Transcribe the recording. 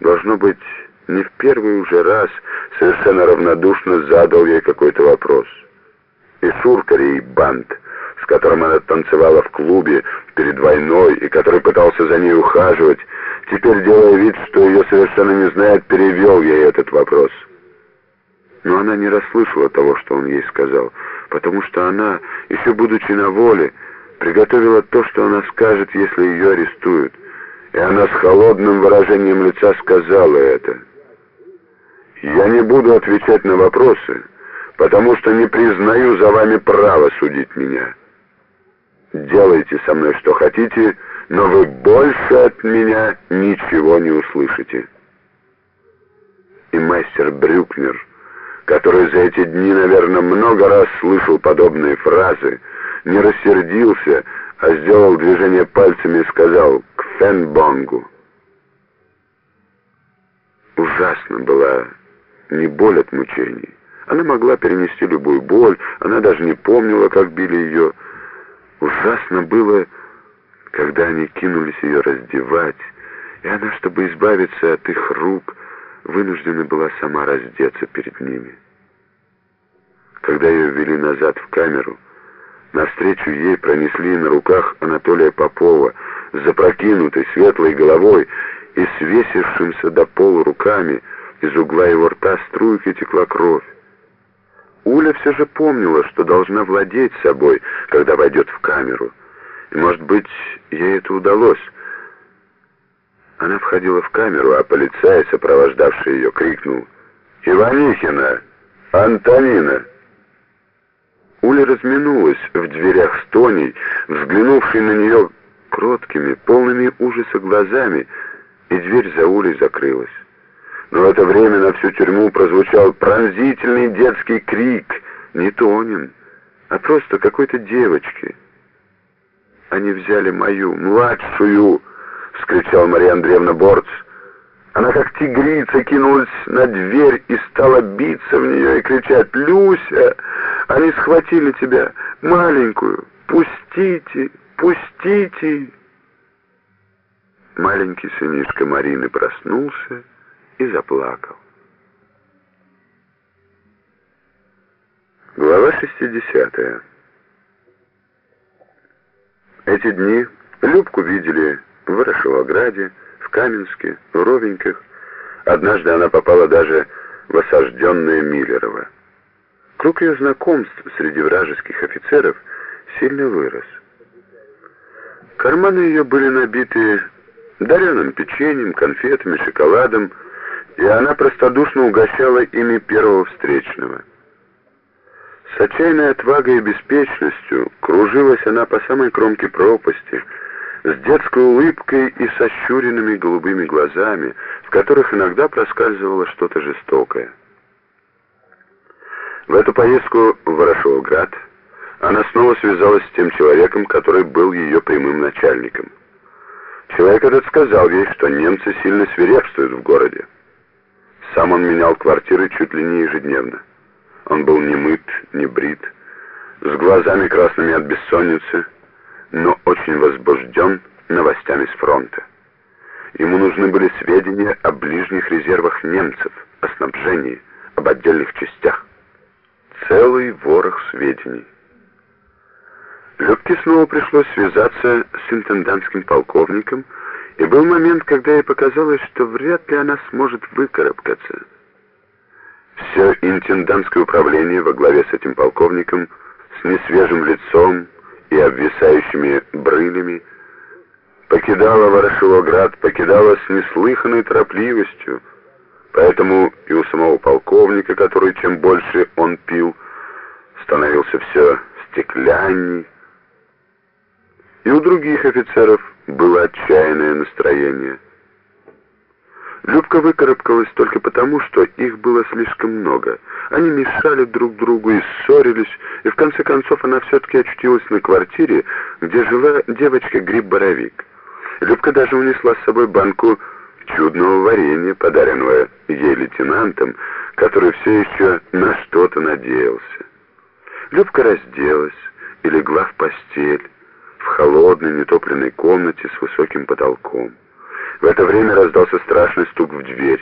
Должно быть, не в первый уже раз совершенно равнодушно задал ей какой-то вопрос. И Шуркари, и Бант, с которым она танцевала в клубе перед войной и который пытался за ней ухаживать, теперь, делая вид, что ее совершенно не знает, перевел ей этот вопрос. Но она не расслышала того, что он ей сказал, потому что она, еще будучи на воле, приготовила то, что она скажет, если ее арестуют. И она с холодным выражением лица сказала это. «Я не буду отвечать на вопросы, потому что не признаю за вами право судить меня. Делайте со мной что хотите, но вы больше от меня ничего не услышите». И мастер Брюкнер, который за эти дни, наверное, много раз слышал подобные фразы, не рассердился, а сделал движение пальцами и сказал «к Фенбонгу». Ужасно была не боль от мучений. Она могла перенести любую боль, она даже не помнила, как били ее. Ужасно было, когда они кинулись ее раздевать, и она, чтобы избавиться от их рук, вынуждена была сама раздеться перед ними. Когда ее ввели назад в камеру, Навстречу ей пронесли на руках Анатолия Попова запрокинутой светлой головой и свесившимся до пола руками, из угла его рта струйкой текла кровь. Уля все же помнила, что должна владеть собой, когда войдет в камеру. И, может быть, ей это удалось. Она входила в камеру, а полицай, сопровождавший ее, крикнул «Иванихина! Антонина!» Уля разминулась в дверях с Тоней, взглянувшей на нее кроткими, полными ужаса глазами, и дверь за Улей закрылась. Но в это время на всю тюрьму прозвучал пронзительный детский крик, не Тонин, а просто какой-то девочки. «Они взяли мою, младшую!» — вскричал Мария Андреевна Борц. Она как тигрица кинулась на дверь и стала биться в нее и кричать «Люся! Они схватили тебя, маленькую! Пустите! Пустите!» Маленький сынишка Марины проснулся и заплакал. Глава 60 Эти дни Любку видели в Ворошиловграде, в Каменске, в Ровеньках. Однажды она попала даже в осажденное Миллерово. Круг ее знакомств среди вражеских офицеров сильно вырос. Карманы ее были набиты дареным печеньем, конфетами, шоколадом, и она простодушно угощала ими первого встречного. С отчаянной отвагой и беспечностью кружилась она по самой кромке пропасти, с детской улыбкой и сощуренными голубыми глазами, в которых иногда проскальзывало что-то жестокое. В эту поездку в Ворошиловград она снова связалась с тем человеком, который был ее прямым начальником. Человек этот сказал ей, что немцы сильно свирепствуют в городе. Сам он менял квартиры чуть ли не ежедневно. Он был не мыт, не брит, с глазами красными от бессонницы, но очень возбужден новостями с фронта. Ему нужны были сведения о ближних резервах немцев, о снабжении, об отдельных частях. Целый ворох сведений. Любке снова пришлось связаться с интендантским полковником, и был момент, когда ей показалось, что вряд ли она сможет выкарабкаться. Все интендантское управление во главе с этим полковником, с несвежим лицом, и обвисающими брылями, покидала Ворошиловград, покидала с неслыханной торопливостью, поэтому и у самого полковника, который чем больше он пил, становился все стеклянней, и у других офицеров было отчаянное настроение. Любка выкарабкалась только потому, что их было слишком много. Они мешали друг другу и ссорились, и в конце концов она все-таки очутилась на квартире, где жила девочка Гриб-Боровик. Любка даже унесла с собой банку чудного варенья, подаренного ей лейтенантом, который все еще на что-то надеялся. Любка разделась и легла в постель холодной нетопленной комнате с высоким потолком. В это время раздался страшный стук в дверь.